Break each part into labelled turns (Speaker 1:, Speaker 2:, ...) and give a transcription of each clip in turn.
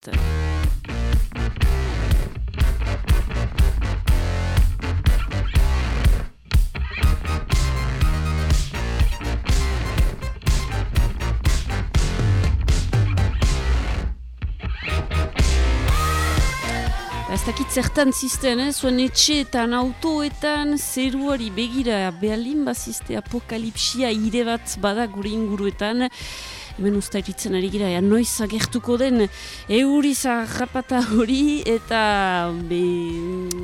Speaker 1: Ez dakit zertan zisten, eh? zuen etxeetan, autoetan, zeruari begira, behalin bazizte apokalipsia ire bat bada gure inguruetan, hemen usta eritzen ari gira, ja, noiz agertuko den euri zarrapata hori eta be,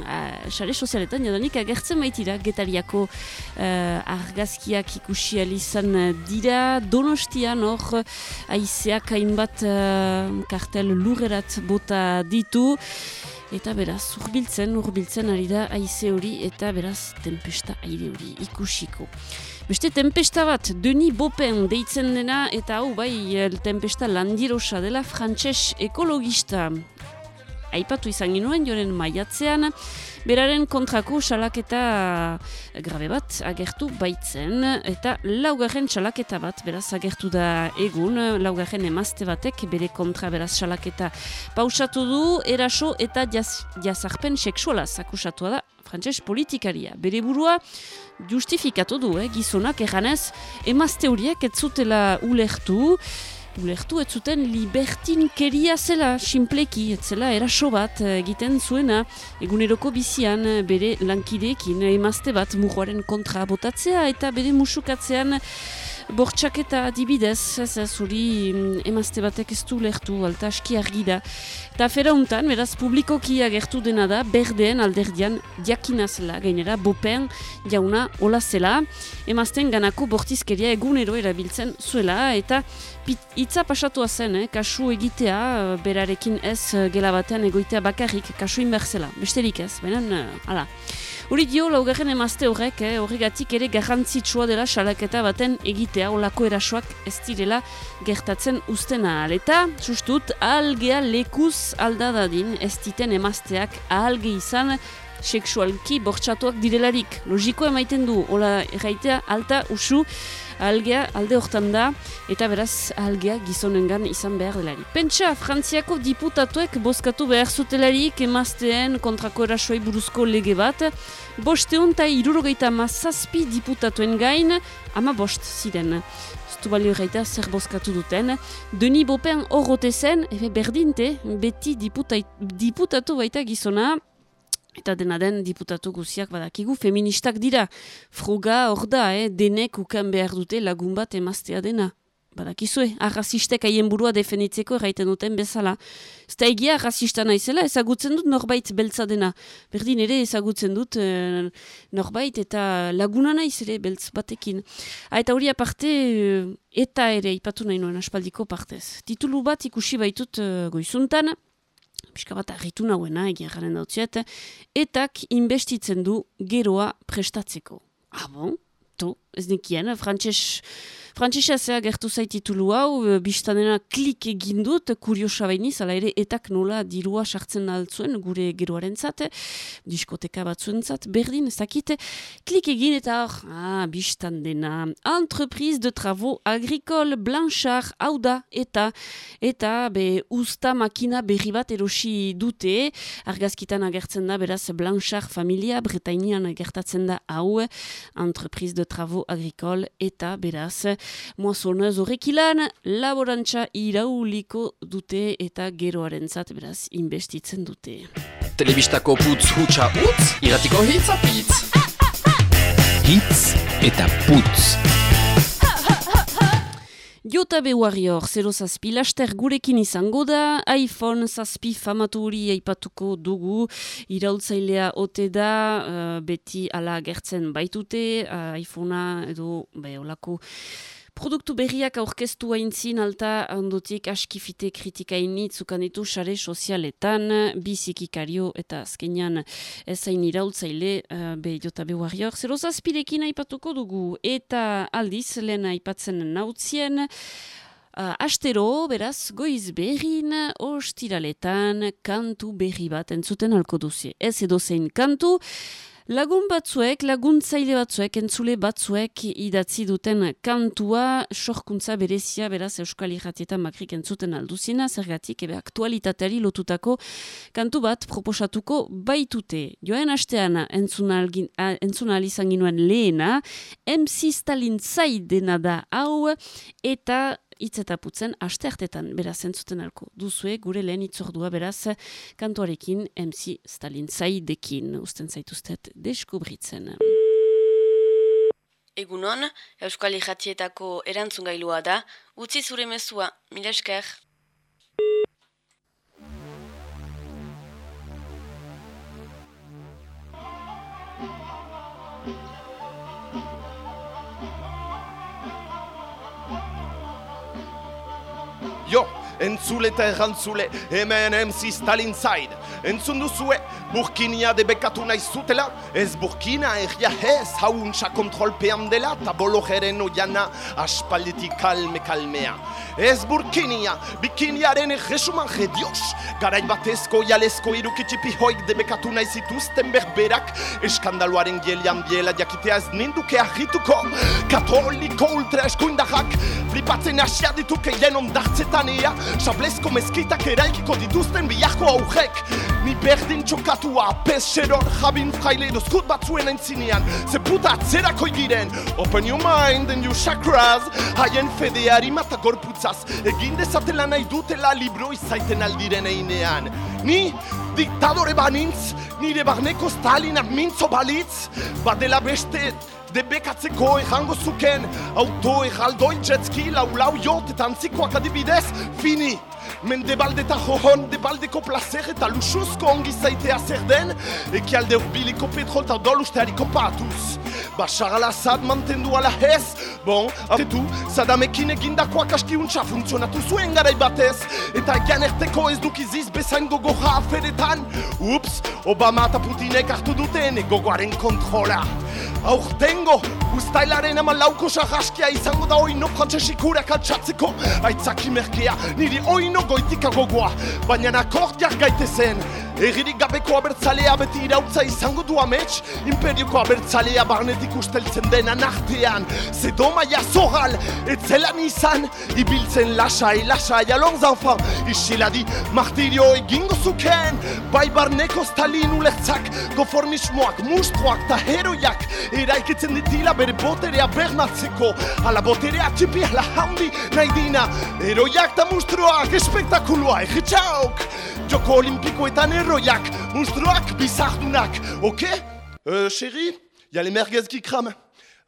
Speaker 1: a, sare sozialetan jadanik agertzen baitira getariako uh, argazkiak ikusi izan dira donostian hor aizeak hainbat uh, kartel lurrerat bota ditu eta beraz urbiltzen, urbiltzen ari da aize hori eta beraz tempesta aire hori ikusiko. Beste tempesta bat, Deni Bopen deitzen dena eta hau bai tempesta landirosa dela frantses ekologista. Aipatu izan ginuen joren maiatzean, beraren kontrako salaketa grabe bat agertu baitzen, eta laugarren salaketa bat, beraz agertu da egun, laugarren emazte batek bere kontra beraz salaketa pausatu du, eraso eta jaz, jazarpen seksuala zakusatua da frantses politikaria. Bere burua justifikatu du, eh, gizonak erranez, emazte horiek ez zutela ulertu, ulertu ez zuten libertin keria zela, simpleki, ez zela eraso bat egiten zuena, eguneroko bizian bere lankideekin emazte bat mugoaren kontra botatzea eta bere musukatzean bortxaketa adibidez, ez ez hori mm, emazte batek ez du lertu, alta aski argi da. Eta afera untan, beraz, publikoki agertu dena da, berdeen alderdian diakina zela, gainera, bopen jauna hola zela, emazten ganako bortizkeria egunero erabiltzen zuela, eta hitza pasatua zen, eh, kasu egitea, eh, berarekin ez eh, gela batean egoitea bakarrik, kasu inberzela, besterik ez, benen, uh, ala. Hori dio, laugarren emazte horrek, eh, horregatik ere garrantzitsua dela salaketa baten egitea, olako erasoak ez direla gertatzen ustena. Eta, sustut, algea lekuz aldadadin ez diten emazteak ahalge izan seksualki bortxatuak direlarik. Logiko emaiten du, hola erraitea, alta, usu, algea alde hortan da, eta beraz algea gizonengan izan behar delari. Pentsa, Frantziako diputatuek bozkatu behar zutelarik emazteen kontrako erasoai buruzko lege bat, bosteun eta irurogeita mazazpi diputatuen gain, ama bost ziren. Zutu balio gaita zer bozkatu duten. Deni bopen horrote zen, berdinte, beti diputatu baita gizona, Eta dena den diputatu guziak badakigu feministak dira. Froga hor da, eh? denek ukan behar dute lagun bat emaztea dena. Badakizue, arrazistek haien burua definitzeko erraiten duten bezala. Zta egia arrazista naizela ezagutzen dut norbait beltza dena. Berdin ere ezagutzen dut eh, norbait eta laguna naiz ere beltz batekin. Ha, eta hori aparte eh, eta ere ipatu nahi nuen aspaldiko partez. Titulu bat ikusi baitut uh, goizuntan, pixka bat argitu nahuena, egia garen dautziet, etak investitzen du geroa prestatzeko. Ah bon? To, ez nekien, frantxez Frantzisa zea gertu zaititulu hau, e, biztanena klik egin dut, kuriosa bainiz, ala ere etak nola dirua sartzen altzuen gure geroaren zate, diskoteka batzuen zat, berdin, ez klik egin eta hor, ah, biztan dena, entreprise de travaux agricole blanchard hau da, eta, eta, be, usta makina berri bat erosi dute, argazkitan agertzen da, beraz, blanchard familia, bretainian gertatzen da hau, entreprise de travaux agricole, eta, beraz, moazonez horrek ilan, laborantza irauliko dute eta geroaren zat, beraz, investitzen dute.
Speaker 2: Telebistako putz hutsa utz, iratiko hitz apitz. Hitz eta putz.
Speaker 1: Jota Warrior, 0 zazpi, laster gurekin izango da, iPhone zazpi famatu hori aipatuko dugu, iraultzailea ote da, uh, beti ala gertzen baitute, uh, iPhonea edo, beholako, Produktu berriak aurkeztu haintzin alta ondotik askifite kritika initzukan ditu sare sozialetan, bizikikario eta azkenean ezain irautzaile uh, be jota be warrior. Zer ozazpirekin aipatuko dugu eta aldiz lehen aipatzen nautzien, Uh, astero, beraz, goiz berrin, ostiraletan, kantu berri bat entzuten alko duzi. Ez edo zein kantu, Lagun batzuek, laguntzaile batzuek, entzule batzuek idatzi duten kantua, sorkuntza berezia, beraz Euskal Iratietan makrik entzuten alduzina, zergatik, ebe aktualitateari lotutako kantu bat proposatuko baitute. Joen astean entzun alizan ginoen lehena, MC Stalin zaidena da hau, eta hitz eta putzen asteartetan beraz entzuten alko duzue gure lehen itzordua beraz kantuarekin MC Stalin zaidekin usten zaituztet deskubritzen.
Speaker 3: Egunon, Euskal Ijatietako erantzun gailua da, utzi zure mezua, mila esker.
Speaker 4: 用 entzule eta errantzule, hemen MC Stalin zaid. Entzun duzue, burkinia debekatu nahi zutela, ez burkina erria ez hauntza kontrolpean dela, eta bolo jeren oiana aspalditik kalme kalmea. Ez burkinia, bikiniaren erresuman jedios, garai batezko jalezko irukitxipi hoik debekatu nahi zituzten berberak, eskandaluaren gielian biela jakitea ez ninduke ahituko, katoliko ultra eskuindahak, flipatzen asia dituke jen ondartzetan ea, sablezko mezkitak eraikiko dituzten biako aurrek, ni berdin txokatua, pez xeror jabin fraile dozkut batzuen entzinean, ze puta atzerako egiren, open your mind and your chakras, haien fedeari mata gorputzaz, egin dezatela nahi dutela libro izaiten aldiren einean. Ni, diktadore banintz, nire barneko Stalinak mintzo balitz, badela beste debekatzeko ejango zuken, auto ejaldoi jetski lau lau jot eta antzikoak adibidez, fini! Mendebalde eta johon, debaldeko placer eta lusuzko ongi zaitea zer den, ekialde urbiliko petrol eta dolusteariko patuz. Bashar al-Assad mantendu ala ez, bon, atetu, Sadamekin egindakoak askiuntza funtzionatu zuen garai batez, eta egian erteko ez dukiziz bezain gogoja aferetan. Ups, Obama eta Putinek hartu duten gogoaren kontrola. Aurtengo, ustailaren ama lauko sahaskia izango da oino frantzesikura kaltsatzeko, aitzaki merkea, niri oino goitika gogoa, baina akordiak gaite zen. Egirik gabeko abertzalea beti irautza izango du amets, imperioko abertzalea barnetik usteltzen dena nartean. Zedo maia zogal, etzelan izan, ibiltzen lasai, lasai, alonz enfan, isiladi, martirio egingo zuken, bai barneko stalin ulertzak, konformismoak, mustroak ta heroiak, eraikitzen ditila bere boterea bernatzeko, ala boterea txipi ala handi nahi dina, heroiak ta mustroak, espektakuloa, egitxauk! Joko olimpikoetan erroiak, monstruak, bizardunak, ok Euh, chérie, y a les merguez qui crament.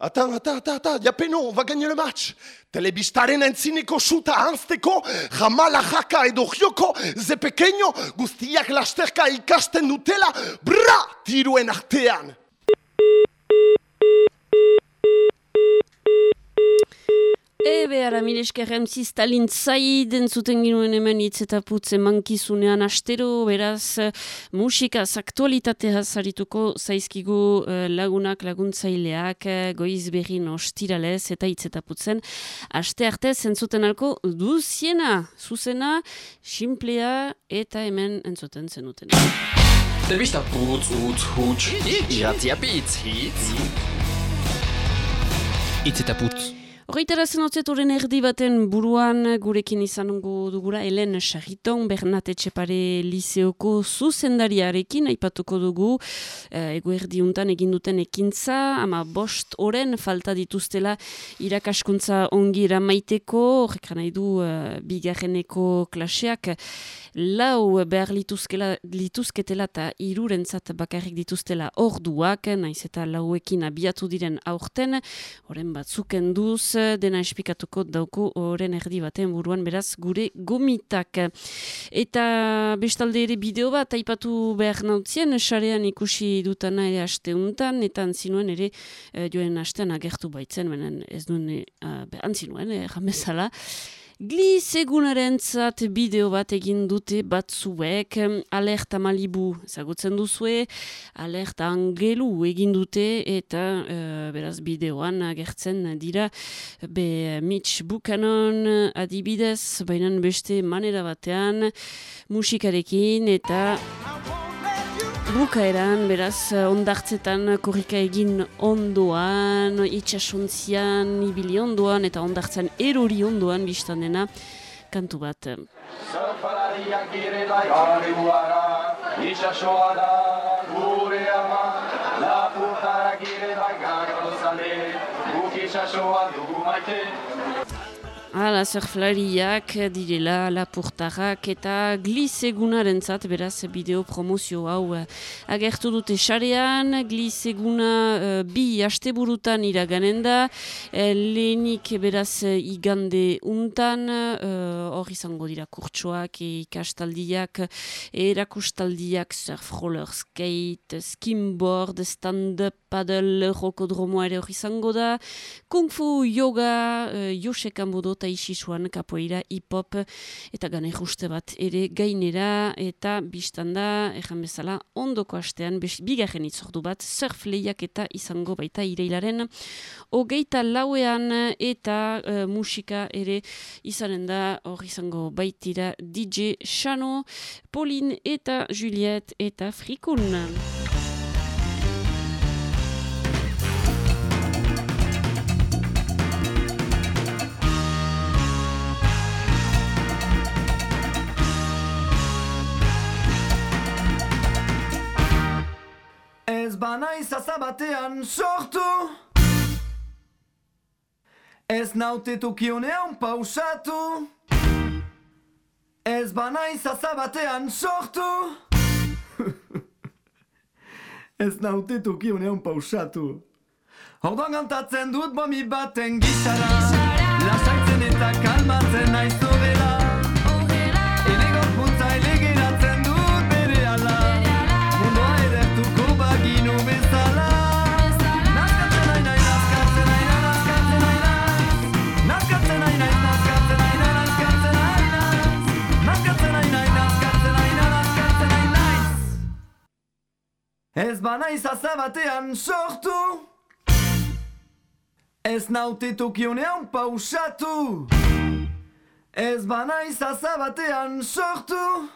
Speaker 4: Attends, attends, attends, attends, y a Peno, on va gagner le match. Telebistaren entzineko suta hanzteko, jamala jaka edo jioko, ze pequeño, guztiak lasterka ikasten dutela, bra, tiruen artean.
Speaker 1: Ebe, ara milesker MC Stalin zaid entzuten ginuen hemen hitz eta putz emankizunean astero, beraz musikaz aktualitatea zarituko zaizkigu eh, lagunak laguntzaileak eh, goiz berrin ostiralez eta hitz eta putzen aste arte entzuten alko duziena, zuzena, simplea eta hemen entzuten zenuten.
Speaker 2: Telebista putz, utz, huts, iratzia pitz, hitz. Hitz eta putz.
Speaker 1: Horreitara zenotzeturen erdi baten buruan gurekin izanungo dugura Helen Sarriton, Bernat Etxepare Liseoko zuzendariarekin, aipatuko dugu. Eh, eguerdi untan eginduten ekintza, ama bost oren falta dituztela irakaskuntza ongi maiteko, horrek nahi du eh, bigarreneko klaseak, lau behar lituzketela eta irurentzat bakarrik dituztela orduak, naiz eta lauekin abiatu diren aurten, horren batzuken duz, dena espikatuko dauko oren erdi baten buruan beraz gure gomitak. Eta bestalde ere bideo bat aipatu behar nautzien, sarean ikusi dutana ere aste untan, eta antzinuen ere e, joen astean agertu baitzen, benen ez duen e, antzinuen, e, jamezala. Gliz egunaren zat bideo bat egin dute batzuek, alerta malibu zagutzen duzue, alerta angelu egin dute eta uh, beraz bideoan agertzen dira be Mitch Buchanan adibidez, bainan beste manera batean musikarekin eta Bukaeran, beraz, ondartzetan korrika egin ondoan, itxasontzian, ibili ondoan, eta ondartzen erori ondoan biztan dena, kantu bat.
Speaker 5: Zerfalariak direla garriuara, itxasoa da gure ama, lapurtarak direla garrozale, guk itxasoa dugu maite.
Speaker 1: Hala, surflariak direla lapurtarrak eta glisegunaren zat, beraz, bideo promozio hau eh, agertu dute xarean, gliseguna uh, bi asteburutan iraganen da, uh, lehenik beraz igande untan, hor uh, izango dira kurtsoak, ikastaldiak, erakustaldiak, surf roller skate, skimboard, stand-up, paddle, rokodromoa ere hor izango da, kung fu, yoga, uh, josekan bodot, eta isisuan kapoeira hip-hop eta gane juste bat ere gainera eta biztanda, ejan bezala, ondoko astean, bigarren itzordu bat, surf lehiak eta izango baita ireilaren hogeita lauean eta uh, musika ere izanen da hor izango baitira DJ Shano, Pauline eta Juliette eta Frikun.
Speaker 6: Ez bana izaza batean sortu. Ez naute tokionean pausatu. Ez bana izaza batean sortu. Ez naute tokionean pausatu. Hordoan gantatzen dut bomi baten gizara Ez bana izaza batean sortu! Ez naute tokionean pausatu! Ez bana izaza batean sortu!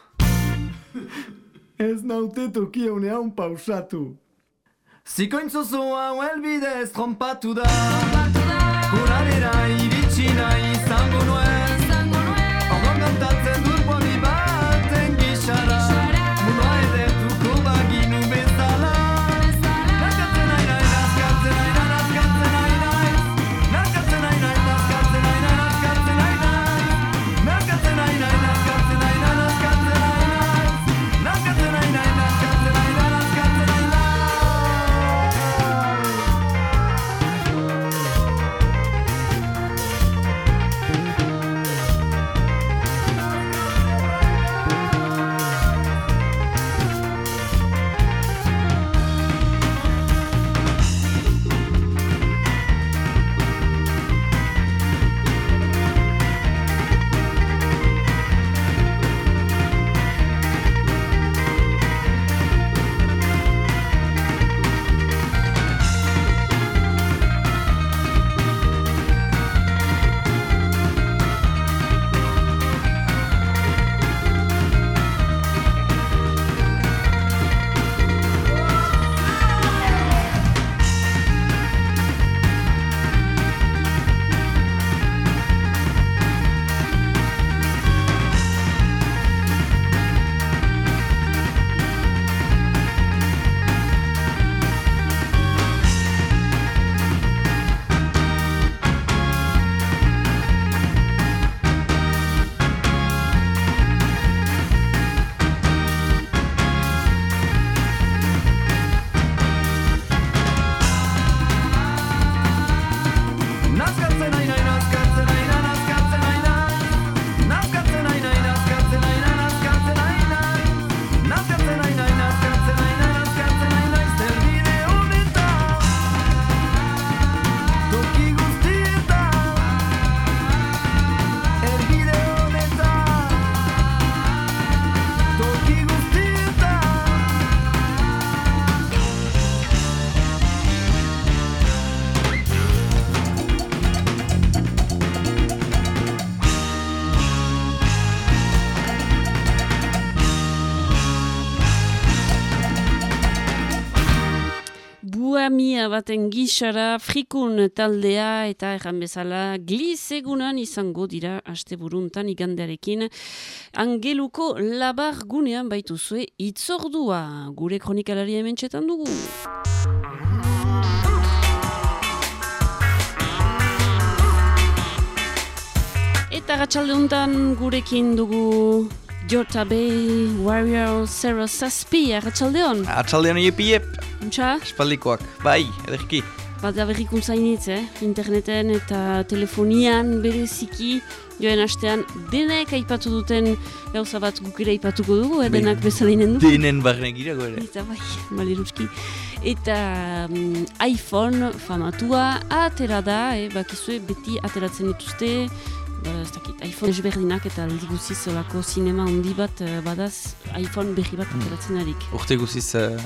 Speaker 6: Ez naute tokionean pausatu! Zikointzuzu hau elbidez trompatu da! Kuradera iritsi nahi baten
Speaker 1: gisara frikun taldea eta erran bezala gliz egunan izango dira aste buruntan igandearekin. Angeluko labar gunean baitu zue itzordua gure kronikalari hemen txetan dugu. Eta gatsalde gurekin dugu Jota Bay Warrior Zero Zazpi, gatsaldeon.
Speaker 7: Atxaldean iep iep,
Speaker 1: Untxa,
Speaker 7: espaldikoak, bai, ederki.
Speaker 1: bat da berrikuntza initz, eh? interneten eta telefonian bereziki joen astean denek aipatu duten gauza bat guk ere aipatuko dugu, eh?
Speaker 7: Bai.
Speaker 1: denak bezalinen du.
Speaker 7: Denen barren girago ere.
Speaker 1: Eta bai, maleruski. Eta mm, iPhone famatua atera da, eh, bakizue beti ateratzen dituzte, ez dakit, iPhone ezberdinak eta aldi guziz olako sinema handi bat eh, badaz iPhone berri bat ateratzen arik.
Speaker 7: Urte guziz eh,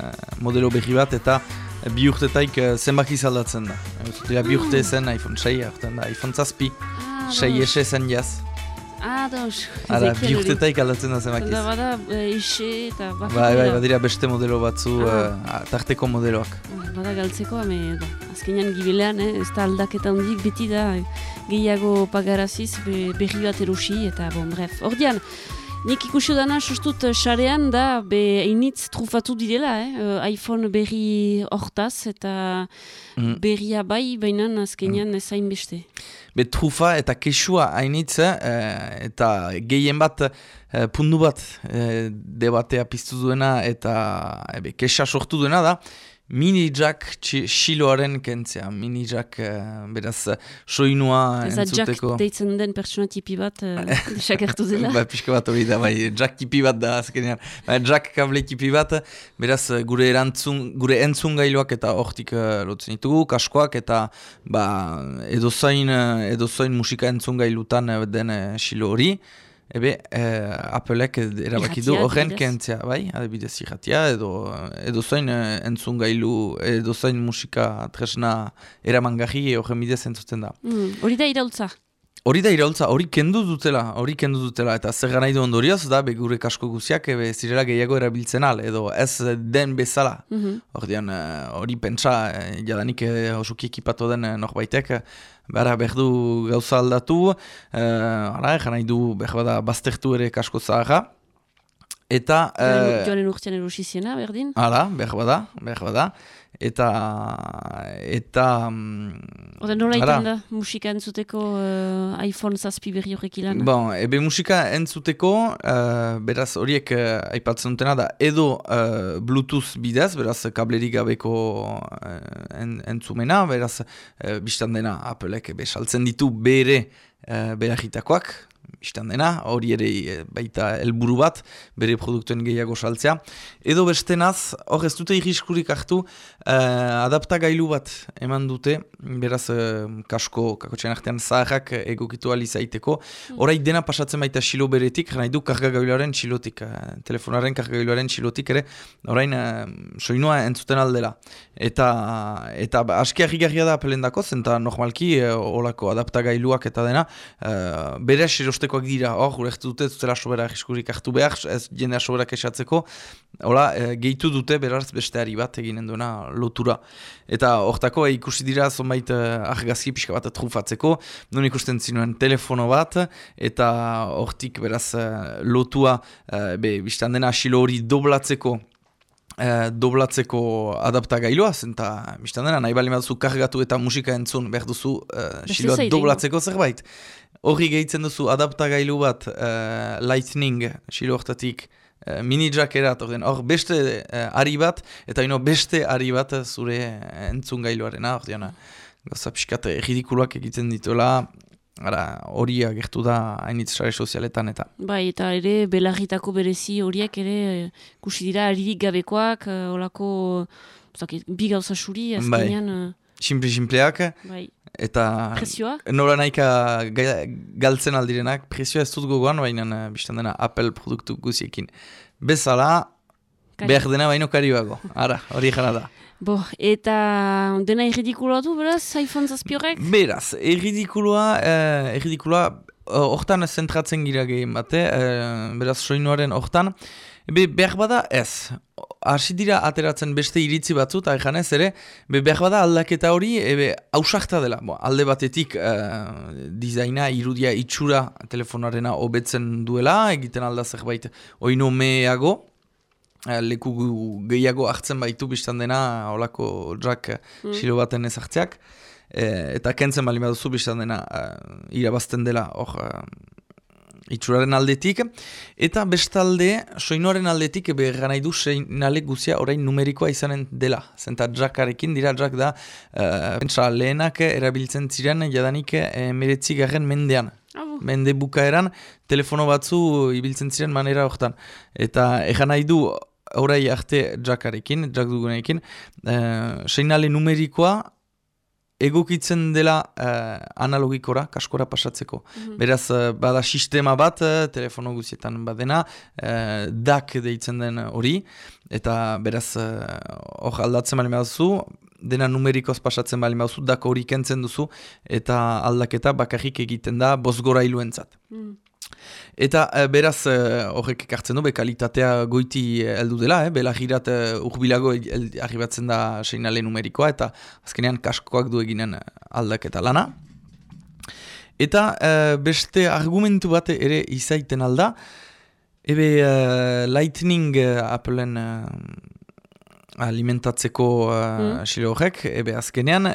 Speaker 7: modelo berri bat eta eh, bi urtetaik uh, zenbaki zaldatzen da. Zutela bi urte zen iPhone 6, aurten da iPhone zazpi,
Speaker 1: Ah,
Speaker 7: 6
Speaker 1: ados.
Speaker 7: ese zen jaz.
Speaker 1: Ah, dos.
Speaker 7: Ara, bi urtetaik aldatzen da zenbakiz.
Speaker 1: Da bada, eh, ixe eta
Speaker 7: Bai, bai,
Speaker 1: dira.
Speaker 7: badira beste modelo batzu,
Speaker 1: Ah.
Speaker 7: eh, tarteko modeloak.
Speaker 1: Bada galtzeko, ame, da, azkenean gibilean, eh, ez da aldaketa handik beti da eh, gehiago pagaraziz be, berri bat erosi, eta bon, bref. Ordian, nik ikusi dana sustut eh, sarean da, be, einitz trufatu direla, eh, eh, iPhone berri hortaz, eta
Speaker 7: Mm.
Speaker 1: berria bai, baina azkenean ez hainbeste.
Speaker 7: Be trufa eta kesua hainitz, eh, eta gehien bat eh, pundu bat eh, debatea piztu duena eta ebe, kesa sortu duena da, mini jack txi- xiloaren kentzea, mini jack eh, beraz eh, soinua
Speaker 1: Ez da Jack
Speaker 7: entzuteko.
Speaker 1: deitzen den pertsona tipi bat uh, desagertu dela.
Speaker 7: Ba, pixka bat hori da, bai, jack tipi bat da azkenean. Bai, jack kable tipi bat, beraz eh, gure erantzun, gure entzun gailuak eta hortik uh, lotzen ditugu, kaskoak eta ba, edozain, edozain musika entzun gailutan den xilo hori. Ebe, eh, Applek erabaki du horren kentzea, bai, adibidez irratia, edo edozain eh, entzun gailu, edozain musika tresna eramangarri horren bidez entzuten da.
Speaker 1: Mm, Hori da iraultza.
Speaker 7: Hori da iraultza, hori kendu dutela, hori kendu dutela, eta zer nahi du ondorioz, da, be gure kasko guziak, ebe zirela gehiago erabiltzen al, edo ez den bezala.
Speaker 1: Mhm.
Speaker 7: Ordean, eh, hori pentsa, eh, jadanik eh, osoki ekipatu den norbaitek, eh, behar berdu gauza aldatu, eh, ara, egan nahi du, behar bada, baztertu ere kasko zaharra, eta...
Speaker 1: Joanen- urtean erosi ziena, berdin?
Speaker 7: Hala, behar bada, behar bada, eta... eta... mm,
Speaker 1: Ode nola iten da musika entzuteko eh, iPhone zazpi berri horrek ilan?
Speaker 7: Bon, ebe musika entzuteko, eh, beraz horiek uh, aipatzen dutena da, edo eh, Bluetooth bidez, beraz kablerik gabeko uh, en, entzumena, beraz uh, biztan dena Applek ebe saltzen ditu bere uh, beragitakoak, biztan dena, hori ere eh, baita helburu bat, bere produktuen gehiago saltzea. Edo bestenaz, hor ez dute irriskurik hartu, uh, adaptagailu bat eman dute, beraz uh, kasko, kakotxean artean zaharrak egokitu alizaiteko, Horai dena pasatzen baita xilo beretik, nahi du kargagailuaren xilotik, eh, telefonaren kargagailuaren xilotik ere, orain eh, soinua entzuten aldela. Eta, eta ba, aski harrigarria da apelendako, zenta normalki eh, olako adaptagailuak eta dena, eh, bere erostekoak dira, hor, gure ez dute, zutela sobera arriskurik hartu behar, ez jendea soberak esatzeko, hola, eh, gehitu dute beraz besteari bat eginen duena lotura. Eta hortako eh, ikusi dira zonbait uh, argazki pixka bat trufatzeko, nun ikusten zinuen telefono bat, eta hortik beraz eh, lotua, uh, be, biztan dena asilo hori doblatzeko, doblatzeko adaptagailua, zenta biztan dena nahi bali kargatu eta musika entzun behar duzu uh, doblatzeko zerbait. Horri gehitzen duzu adaptagailu bat eh, lightning xilo hortatik uh, mini jack erat, orden, hor beste uh, ari bat, eta ino beste ari bat zure eh, entzun gailuarena, ordean, gauza pixkat ridikuluak egiten dituela, ara, hori agertu da hainitz sare sozialetan eta.
Speaker 1: Bai, eta ere belarritako berezi horiek ere eh, ikusi dira aririk gabekoak, eh, olako zakit, bi gauza suri, azkenean, eh,
Speaker 7: Simple-simpleak,
Speaker 1: bai,
Speaker 7: eta
Speaker 1: presioa.
Speaker 7: nola nahika ga- galtzen aldirenak, prezioa ez dut gogoan, baina uh, biztan dena Apple produktu guziekin. Bezala,
Speaker 1: Kari.
Speaker 7: behar dena baino karibago. Ara, hori jana da.
Speaker 1: Bo, eta dena irridikuloa du, beraz, iPhone zazpi horrek?
Speaker 7: Beraz, erridikuloa, eh, erridikuloa, eh, hortan zentratzen gira gehien bate, eh, beraz soinuaren hortan, Ebe, behar bada ez. Hasi dira ateratzen beste iritzi batzu, eta egan ez ere, be behar bada aldaketa hori, ebe, hausakta dela. Bo, alde batetik, uh, dizaina, irudia, itxura, telefonarena hobetzen duela, egiten alda zerbait oino meago, uh, leku gehiago hartzen baitu biztan dena, holako drak mm. silo baten ezartzeak, e, eta kentzen bali baduzu biztan dena, uh, irabazten dela, hor, itxuraren aldetik, eta bestalde, soinoaren aldetik, behar nahi du seinale guzia orain numerikoa izanen dela. Zenta drakarekin dira drak da, uh, lehenak erabiltzen ziren jadanik uh, meretzi garen mendean. Mende bukaeran, telefono batzu ibiltzen ziren manera hortan. Eta egan nahi du, orai arte drakarekin, drak dugunekin, uh, seinale numerikoa egokitzen dela uh, analogikora, kaskora pasatzeko. Mhm. Beraz, uh, bada sistema bat, uh, telefono guzietan badena, uh, DAC deitzen den hori, eta beraz, hor uh, aldatzen bali duzu, dena numerikoz pasatzen bali duzu, DAC hori kentzen duzu, eta aldaketa bakarrik egiten da bozgora iluentzat. Mm. Eta e, beraz eh, horrek ekartzen du, be kalitatea goiti eh, heldu dela, e, bela girat e, urbilago arribatzen da seinale numerikoa, eta azkenean kaskoak du eginen aldaketa lana. Eta beste argumentu bat ere izaiten alda, ebe Lightning Appleen alimentatzeko uh, mm. horrek, ebe azkenean,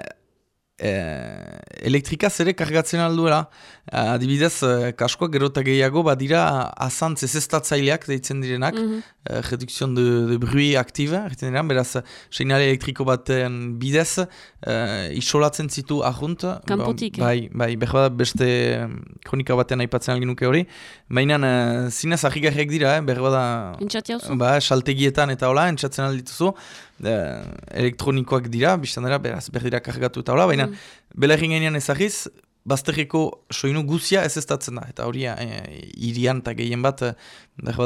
Speaker 7: eh, elektrikaz ere kargatzen alduela. Adibidez, eh, kaskoak gerota gehiago badira azantz ezestatzaileak deitzen direnak, mm -hmm. eh, redukzion de, de brui aktiba, diren, beraz, seinale elektriko baten bidez, eh, isolatzen zitu ahunt.
Speaker 1: Kampotik.
Speaker 7: Ba, bai, bai, behar beste kronika batean aipatzen algin nuke hori. Baina, eh, zinez ahigarriak dira, eh, behar bada... Ba, saltegietan eta hola, entzatzen aldituzu. Uh, elektronikoak dira, biztan dira, beraz, berdira kargatu eta hola, baina mm. bela egin gainean ezagiz, bazterriko soinu guzia ez ez da. Eta hori, e, irian eta gehien bat, e,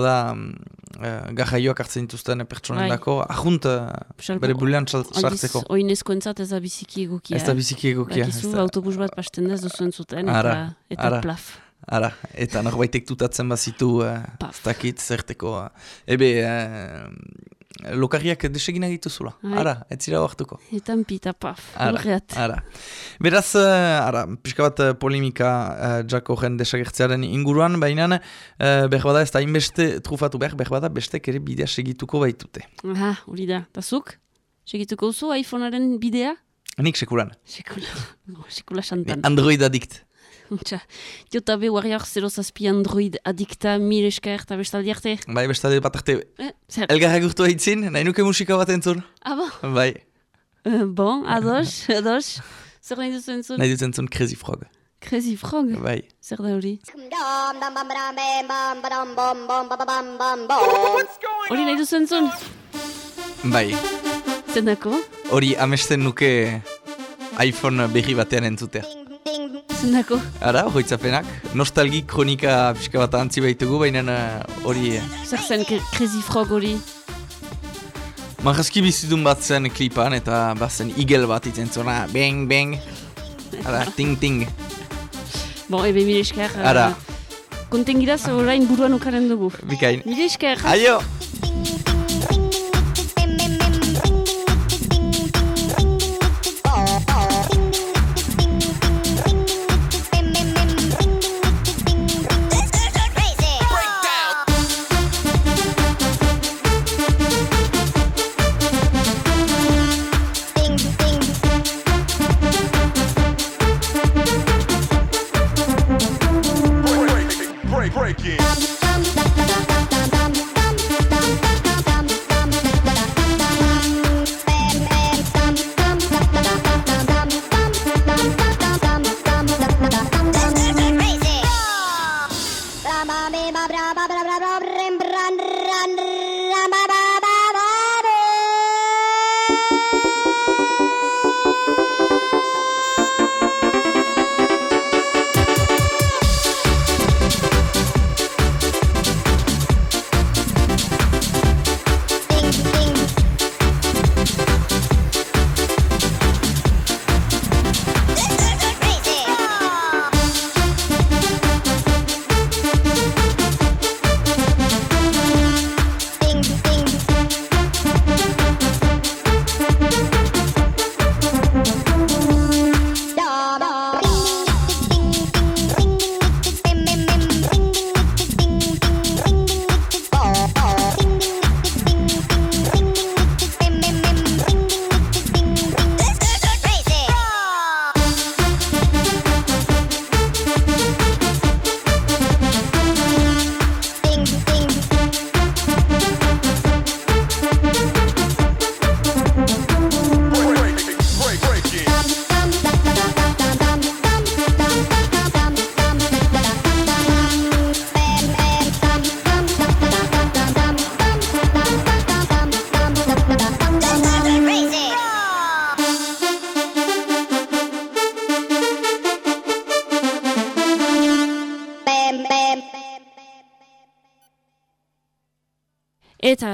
Speaker 7: da, e, gajaioak hartzen dituzten pertsonen dako, bai. ahunt bere bulean sartzeko.
Speaker 1: Oinezko entzat ez da biziki egokia.
Speaker 7: Ez da biziki egokia.
Speaker 1: Bakizu, autobus bat pasten ez duzuen zuten, eta, eta ara. plaf.
Speaker 7: Ara, eta norbaitek tutatzen bazitu, uh, ez dakit, zerteko. Uh, ebe, uh, lokarriak desegin zula. Bai. Ara, ez zira hartuko.
Speaker 1: Etan pita paf,
Speaker 7: ara, ara. Beraz, uh, ara, pixka bat uh, polemika uh, jako jen desagertzearen inguruan, baina uh, behar bada ez da inbeste trufatu behar, behar bada beste kere bidea segituko baitute.
Speaker 1: Aha, hori da. Tazuk? Segituko zu iPhonearen bidea?
Speaker 7: Nik sekulan.
Speaker 1: Sekula. No, sekula santan.
Speaker 7: Android addict.
Speaker 1: Tja, jota be warrior zero zazpi android adikta mil esker eta bestaldi arte.
Speaker 7: Bai, bestaldi bat arte. Eh, zer? Elgarra gurtu haitzin, nahi nuke musika bat entzun.
Speaker 1: Ah, bon?
Speaker 7: Bai.
Speaker 1: Uh, bon, ados, ados. Zer nahi duzu entzun?
Speaker 7: Nahi duzu entzun Crazy Frog.
Speaker 1: Crazy Frog?
Speaker 7: Bai.
Speaker 1: Zer da hori? Hori nahi duzu entzun?
Speaker 7: Bai.
Speaker 1: Zendako?
Speaker 7: Hori amesten nuke iPhone berri batean entzutea.
Speaker 1: Zendako?
Speaker 7: Ara, hoitzapenak. Nostalgi kronika pixka bat antzi baitugu, baina uh, hori... Uh,
Speaker 1: Zer zen Crazy Frog hori?
Speaker 7: Marrazki bizitun bat zen klipan eta bazen igel bat iten zona. Bang, bang. Ara, ting, ting.
Speaker 1: Bon, ebe mire esker.
Speaker 7: Uh, Ara.
Speaker 1: Kontengiraz orain buruan ukaren dugu.
Speaker 7: Bikain.
Speaker 1: Mire esker.
Speaker 7: Aio!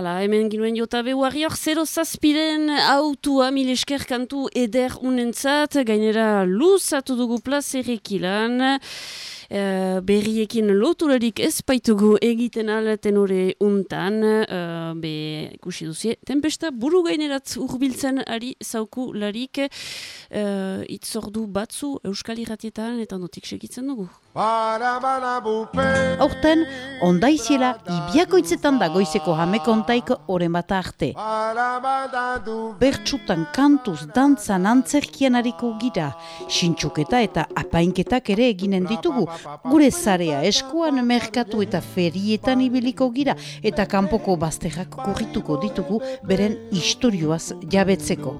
Speaker 1: Eta la, hemen ginuen jota behuari hor, zero zazpiren autua mil esker kantu eder unentzat, gainera luzatu dugu plazerikilan. Uh, berriekin loturarik ez baitugu egiten ala tenore untan, uh, be ikusi duzie, tempesta buru gainerat urbiltzen ari zauku larik, uh, itzordu batzu euskal irratietan eta notik segitzen dugu.
Speaker 8: Aurten, ondaiziela ibiakoitzetan da goizeko jamekontaik oren bat arte. Bertsutan kantuz dantzan antzerkian hariko gira, sintxuketa eta apainketak ere eginen ditugu. Gure zarea eskuan merkatu eta ferietan ibiliko gira eta kanpoko bazterrak korrituko ditugu beren istorioaz jabetzeko.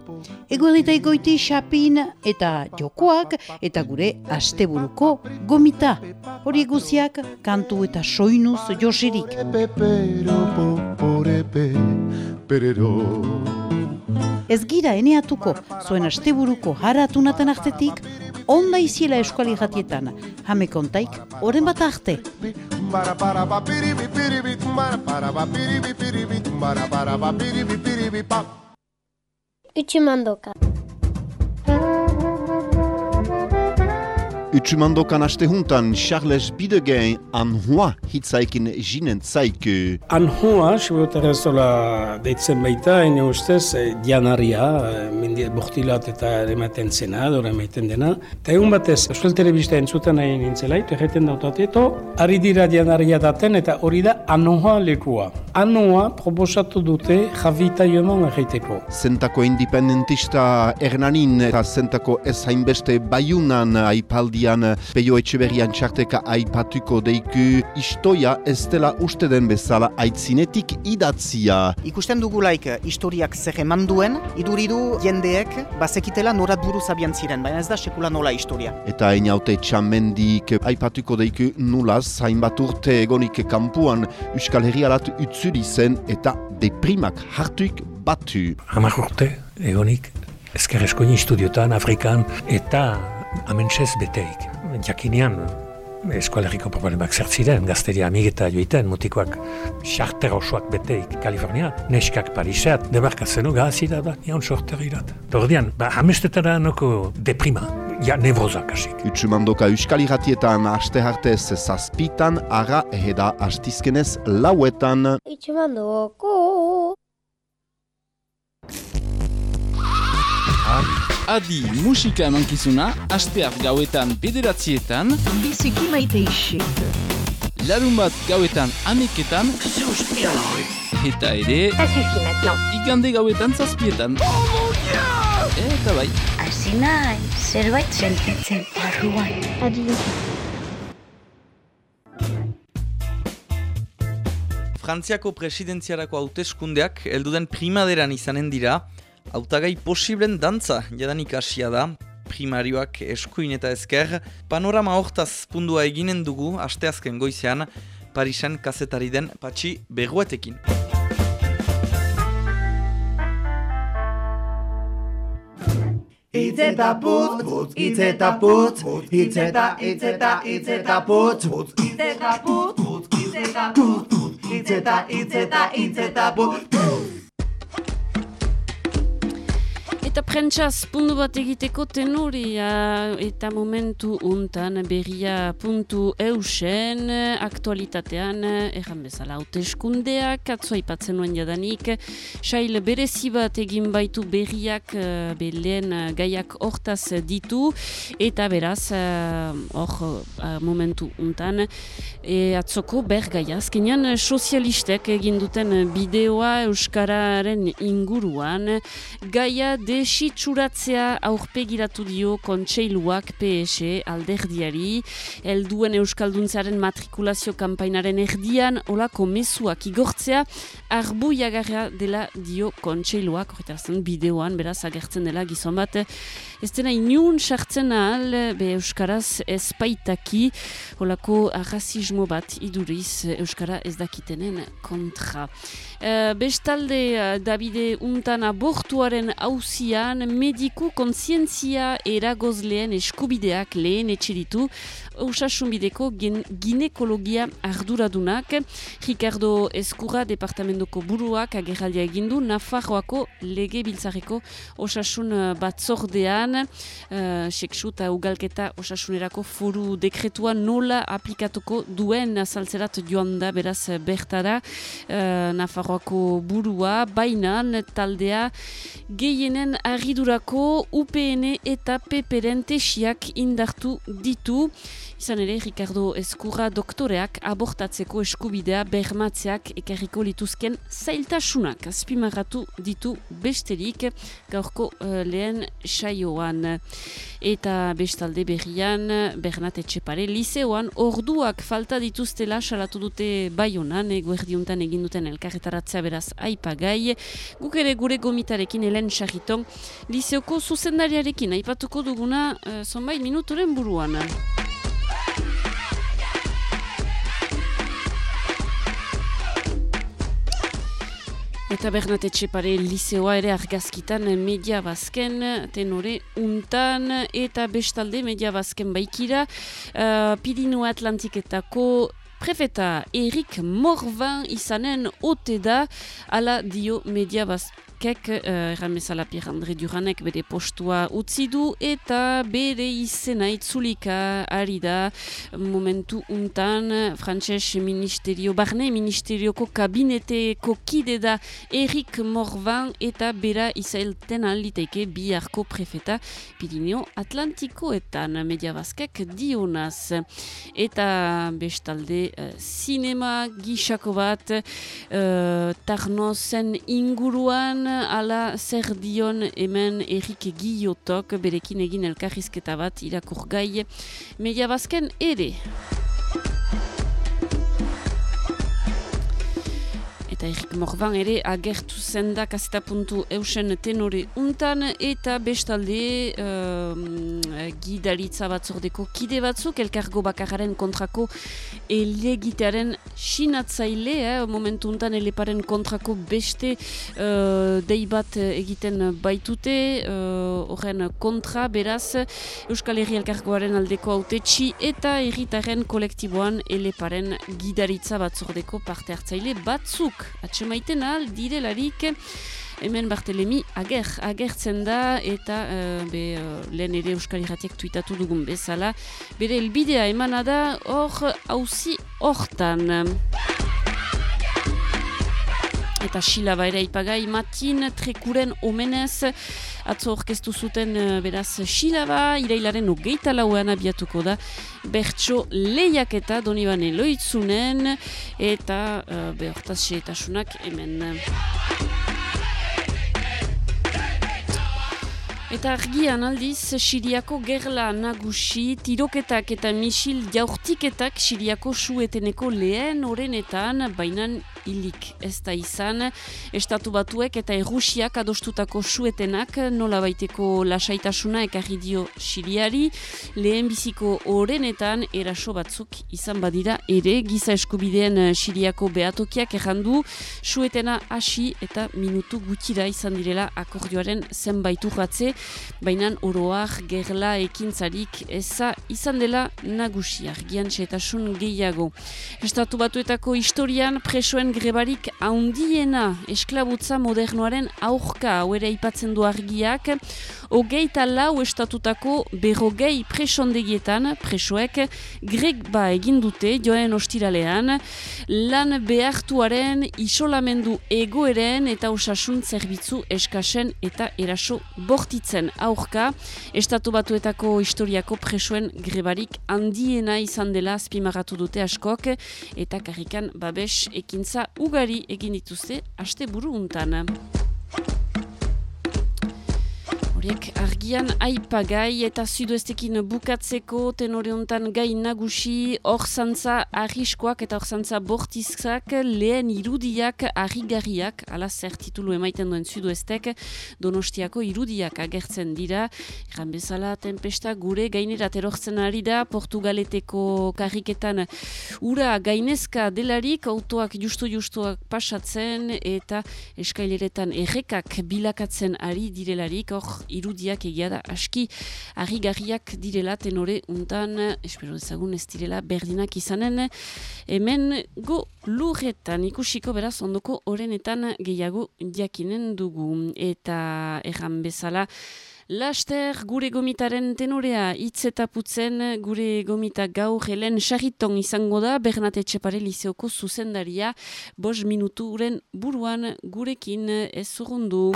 Speaker 8: Ego goiti xapin eta jokoak eta gure asteburuko gomita Hori guziak kantu eta soinuz josirik. Ez gira eneatuko zuen asteburuko haratunaten artetik, onda iziela eskuali jatietan, jame kontaik, oren bat arte.
Speaker 9: Utsumandoka.
Speaker 10: Utsumandokan aste juntan Charles Bidegen anhua hitzaikin jinen zaike.
Speaker 11: Anhua, sibotar ez dola deitzen baita, ene ustez, eh, dianaria, eh, mendia bortilat eta ematen zena, dora ematen dena. Eta egun batez, Euskal Telebista entzuten nahi nintzelait, erreten dautate, eto, ari dira dianaria daten eta hori da anhua lekua. Anhua proposatu dute javita joman erreiteko.
Speaker 10: Zentako independentista Hernanin eta zentako ez hainbeste baiunan aipaldi aldian peio etxeberian txarteka aipatuko deiku istoia ez dela uste den bezala aitzinetik idatzia.
Speaker 12: Ikusten dugulaik historiak zer eman duen, iduridu jendeek bazekitela norat buru zabian ziren, baina ez da sekula nola historia.
Speaker 10: Eta inaute txamendik aipatuko deiku nulaz hainbat urte egonik kampuan Euskal Herrialat utzuri zen eta deprimak hartuik batu.
Speaker 13: Hamar urte egonik ezker eskoini studiotan, Afrikan, eta amentsez beteik. Jakinean, eskualeriko problemak zertziren, gazteria amigeta joiten, mutikoak xarter osoak beteik Kalifornia, neskak Pariseat, debarkatzen uga azida da, nion sorter irat. Tordian, ba, hamestetara noko deprima, ja nevrozak asik.
Speaker 10: Utsumandoka euskal irratietan aste hartez zazpitan, ara eheda astizkenez lauetan.
Speaker 9: Utsumandoko.
Speaker 14: Adi musika emankizuna, asteak gauetan bederatzietan.
Speaker 8: Biziki maite isik
Speaker 14: Larun bat gauetan ameketan. Eta ere Igande gauetan zazpietan. Eta bai.
Speaker 9: Hasi nahi, zerbait sentitzen barruan. Adi.
Speaker 7: Frantziako presidentziarako hauteskundeak helduden primaderan izanen dira, hautagai posiblen dantza jadanik hasia da, primarioak eskuin eta ezker, panorama hortaz pundua eginen dugu asteazken goizean, Parisen kazetari den patxi beguetekin.
Speaker 15: Itz eta putz, itz eta putz, itz eta, itz putz, putz, itz putz, itz eta itz putz,
Speaker 1: Eta prentsaz puntu bat egiteko tenoria eta momentu untan berria puntu eusen aktualitatean erran bezala hauteskundeak atzo aipatzen nuen jadanik sail berezi bat egin baitu berriak uh, lehen gaiak hortaz ditu eta beraz hor uh, momentu untan e, atzoko bergaia. Azkenean sozialistek egin duten bideoa Euskararen inguruan gaia de desitxuratzea aurpegiratu dio kontseiluak PS alderdiari, helduen Euskalduntzaren matrikulazio kanpainaren erdian, olako mezuak igortzea, arbuiagarra dela dio kontseiluak, horretarazten bideoan, beraz, agertzen dela gizon bat, ez dena inun sartzen ahal, be Euskaraz ez baitaki, olako rasismo bat iduriz Euskara ez dakitenen kontra. Uh, bestalde, uh, Davide Untan abortuaren buruan mediku kontzientzia eragozleen eskubideak lehen etxeritu osasunbideko ginekologia arduradunak. Ricardo Eskurra departamentoko buruak agerraldia egindu Nafarroako lege biltzareko osasun batzordean uh, seksu eta ugalketa osasunerako foru dekretua nola aplikatuko duen azaltzerat joan da beraz bertara uh, Nafarroako burua, bainan taldea gehienen arridurako UPN eta PPren tesiak indartu ditu. Izan ere, Ricardo Eskurra doktoreak abortatzeko eskubidea bermatzeak ekarriko lituzken zailtasunak azpimarratu ditu besterik gaurko uh, lehen saioan. Eta bestalde berrian, Bernat Etxepare, liseoan orduak falta dituztela salatu dute baionan, eguerdiuntan egin duten elkarretaratzea beraz aipagai. Guk ere gure gomitarekin helen sarriton, liseoko zuzendariarekin aipatuko duguna uh, zonbait minuturen buruan. Eta Bernat Etxepare liseoa ere argazkitan media bazken, tenore untan, eta bestalde media bazken baikira. Uh, Pirino Atlantiketako prefeta Erik Morvan izanen ote da, ala dio media bazken Kek, uh, erran bezala Pierre-André Duranek bere postua utzi du eta bere izena itzulika ari da momentu untan Frantses Ministerio, Barne Ministerioko kabineteko kide da Erik Morvan eta bera izailten aliteke biharko prefeta Pirineo Atlantikoetan media bazkek dionaz. Eta bestalde uh, sinema gixako bat uh, Tarnozen inguruan ala zer dion hemen Erik Giotok berekin egin elkarrizketa bat irakur gai media bazken ere. Eta Erik Morban ere agertu zen da kaseta puntu eusen tenore untan eta bestalde uh, gidaritza batzordeko kide batzuk elkargo bakararen kontrako elegitearen sinatzaile, eh, momentu untan eleparen kontrako beste uh, dei bat egiten baitute, horren kontra beraz Euskal Herri elkargoaren aldeko autetxi eta erritaren kolektiboan eleparen gidaritza batzordeko parte hartzaile batzuk atxemaiten al direlarik hemen Bartelemi ager, agertzen da eta uh, be, uh, lehen ere Euskal Iratiek tuitatu dugun bezala bere elbidea emana da hor hauzi hortan eta silaba ere ipagai matin trekuren omenez. Atzo orkestu zuten uh, beraz silaba irailaren ogeita lauean abiatuko da bertso lehiak eta donibane loitzunen eta uh, behortaz seetasunak hemen. Eta argian aldiz, Siriako gerla nagusi, tiroketak eta misil jaurtiketak Siriako sueteneko lehen orenetan, bainan hilik ez da izan. Estatu batuek eta errusiak adostutako suetenak nola baiteko lasaitasuna ekarri dio Siriari, lehen biziko orenetan eraso batzuk izan badira ere, giza eskubideen Siriako behatokiak errandu, suetena hasi eta minutu gutira izan direla akordioaren zenbait urratze, baina oroak gerla ekintzarik eza izan dela nagusiak, gian gehiago. Estatu batuetako historian presoen grebarik haundiena esklabutza modernoaren aurka hauera ipatzen du argiak, hogeita lau estatutako berrogei presondegietan presoek greba egin dute joen ostiralean, lan behartuaren isolamendu egoeren eta osasun zerbitzu eskasen eta eraso bortitzen. Aurka, estatu batuetako historiako presoen grebarik handiena izan dela azpimarratu dute askok, eta karrikan babes ekintza ugari egin dituzte haste buru untan. Horiek argian aipagai eta zuduestekin bukatzeko tenore hontan gai nagusi orzantza arriskoak eta orzantza bortizkak lehen irudiak arrigarriak ala zer titulu emaiten duen zuduestek donostiako irudiak agertzen dira. Eran bezala tempesta gure gainera terortzen ari da Portugaleteko karriketan ura gainezka delarik autoak justu-justuak pasatzen eta eskaileretan errekak bilakatzen ari direlarik. Hor irudiak egia da aski harrigarriak direla tenore untan, espero ezagun ez direla berdinak izanen, hemen go lurretan ikusiko beraz ondoko orenetan gehiago jakinen dugu. Eta erran bezala Laster gure gomitaren tenorea hitz eta putzen gure gomita gaur helen sarriton izango da Bernat Etxepare Lizeoko zuzendaria. Bos minuturen buruan gurekin ez zurundu.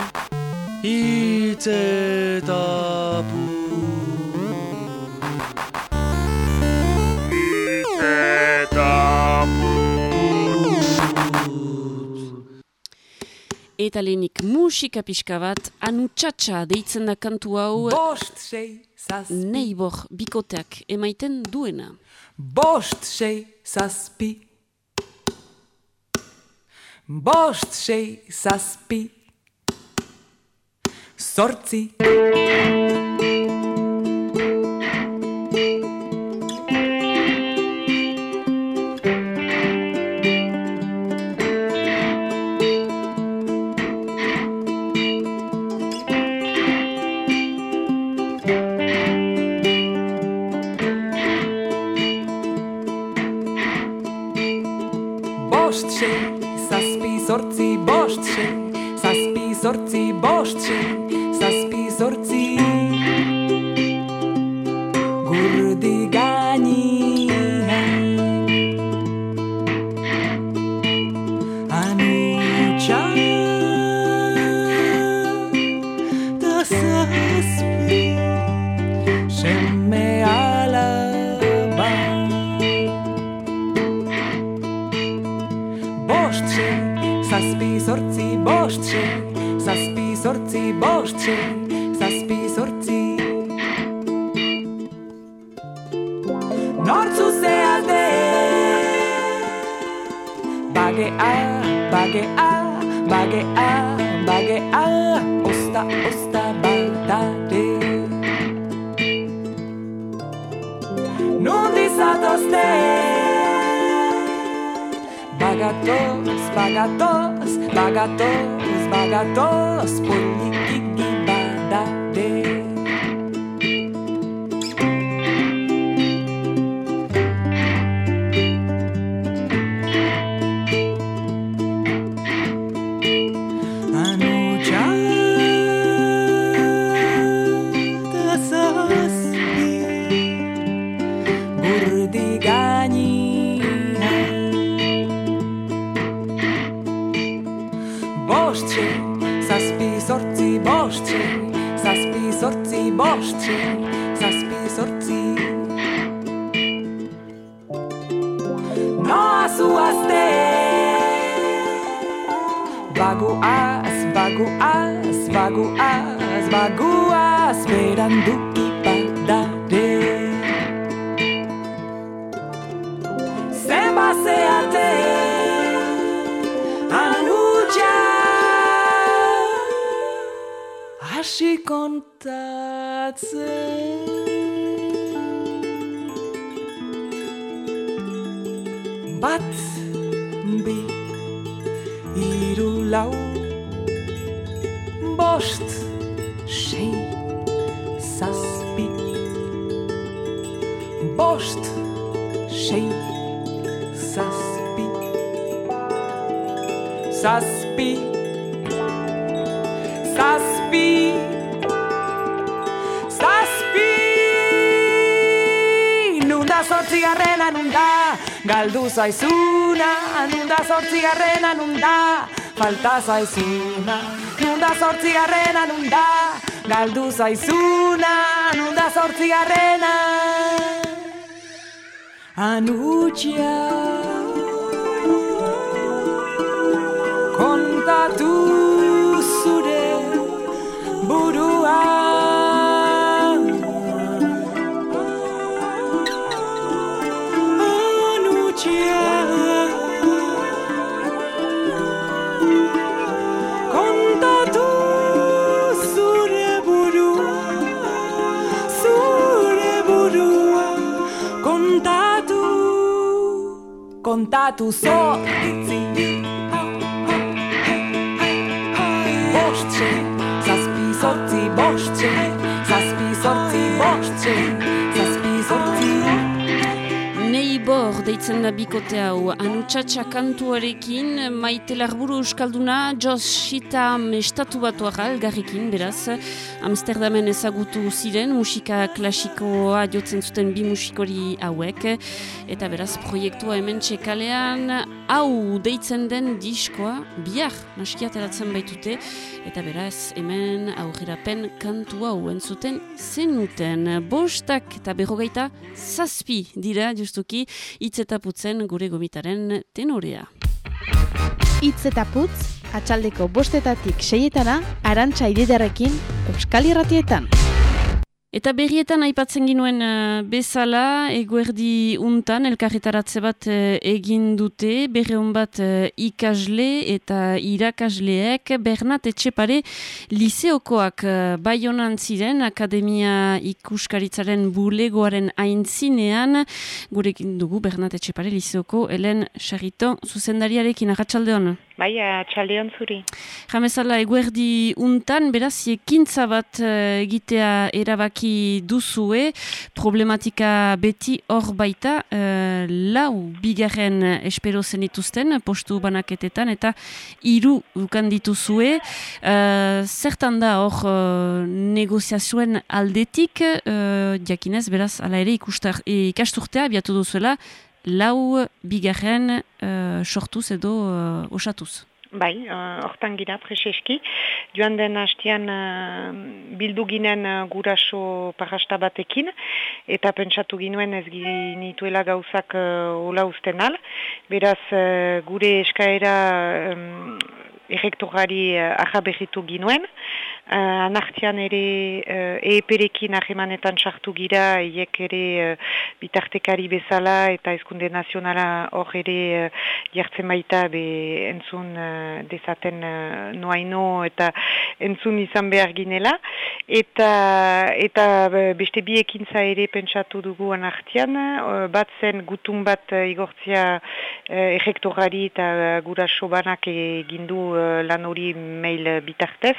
Speaker 16: Hitz eta
Speaker 1: Eta lehenik musika pixka bat, anu txatxa deitzen da kantu hau.
Speaker 17: Bost, sei, zazpi.
Speaker 1: Neibor, bikoteak, emaiten duena.
Speaker 17: Bost, sei, zazpi. Bost, sei, zazpi Sorci. Falta zaizuna Nunda sortzi garrena Galdu zaizuna Nunda sortzi garrena Anutxia batu zortzi
Speaker 1: Deitzen da bikote hau, anutsatsa kantuarekin, maite larburu euskalduna, Jos Shita estatu batu algarrekin, beraz, Amsterdamen ezagutu ziren, musika klasikoa jotzen zuten bi musikori hauek, eta beraz, proiektua hemen txekalean, hau deitzen den diskoa, bihar, naskiateratzen baitute, eta beraz, hemen aurrerapen kantu hau entzuten zenuten. Bostak eta berrogeita zazpi dira, justuki, hitz eta putzen gure gomitaren tenorea.
Speaker 18: Hitz eta putz, atxaldeko bostetatik seietana, arantxa ididarekin, Euskal Irratietan.
Speaker 1: Eta berrietan aipatzen ginuen uh, bezala, eguerdi untan, elkarretaratze bat uh, egin dute, berre bat uh, ikasle eta irakasleek, Bernat Etxepare liseokoak baionan ziren, Akademia ikuskaritzaren bulegoaren aintzinean, gurekin dugu Bernat Etxepare liseoko, Helen Charito, zuzendariarekin, agatxalde hona?
Speaker 19: Bai, atxaldeon zuri.
Speaker 1: Jamezala, eguerdi untan, beraz, ekintza bat egitea erabaki duzue, problematika beti hor baita, uh, lau bigarren espero zenituzten, postu banaketetan, eta hiru ukan dituzue, uh, zertan da hor uh, negoziazioen aldetik, uh, jakinez, beraz, ala ere ikustar, ikasturtea, biatu duzuela, lau bigarren uh, sortuz edo uh, osatuz.
Speaker 19: Bai, hortan uh, gira preseski. Joan den hastian uh, bildu ginen uh, guraso parrasta batekin, eta pentsatu ginuen ez ginituela gauzak uh, ola usten al. Beraz, uh, gure eskaera um, errektorari uh, ahaberritu ginuen. Uh, anartian ere uh, eeperekin ahemanetan sartu gira, eiek ere uh, bitartekari bezala eta ezkunde nazionala hor ere uh, jartzen baita be entzun uh, dezaten uh, noaino eta entzun izan behar ginela. Eta, eta beste bi ekintza ere pentsatu dugu anartian, uh, bat zen gutun bat uh, igortzia uh, errektorari eta uh, guraso banak egindu uh, lan hori mail bitartez,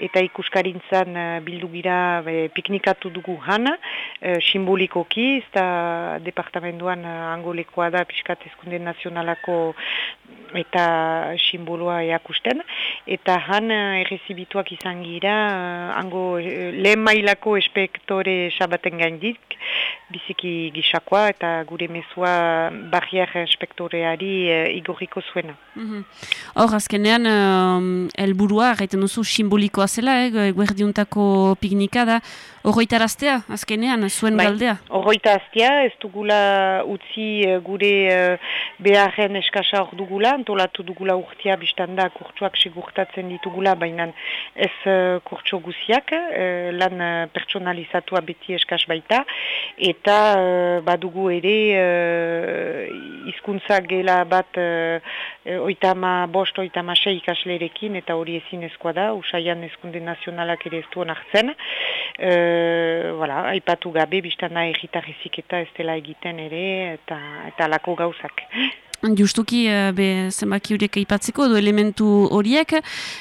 Speaker 19: eta ikuskarintzan uh, bildu gira piknikatu dugu han, uh, simbolikoki, ez da departamentoan uh, angolekoa da Piskat Ezkunde Nazionalako eta simboloa eakusten, eta han errezibituak izan gira, ango uh, lehen mailako espektore sabaten gaindik, biziki gisakoa eta gure mezua barriar inspektoreari uh, igorriko zuena.
Speaker 1: Hor, mm -hmm. azkenean, uh, elburua, gaiten duzu, simbolikoa zela, eh, guerdiuntako piknika da, horroitaraztea, azkenean, zuen bai, galdea?
Speaker 19: Horroitaraztea, ez dugula utzi uh, gure uh, beharren eskasa hor dugula, antolatu dugula urtia biztanda kurtsuak segurtatzen ditugula, baina ez kurtso guziak, lan pertsonalizatua beti eskas baita, eta uh, badugu ere uh, izkuntza gela bat uh, oitama bost, oitama sei ikaslerekin, eta hori ezin ezkoa da, usaian ezkunde nazionalak ere ez duen hartzen. Uh, voilà, aipatu gabe, biztana egitarrizik eta ez dela egiten ere, eta, eta lako gauzak.
Speaker 1: Justuki, be, zenbaki horiek aipatzeko, edo elementu horiek,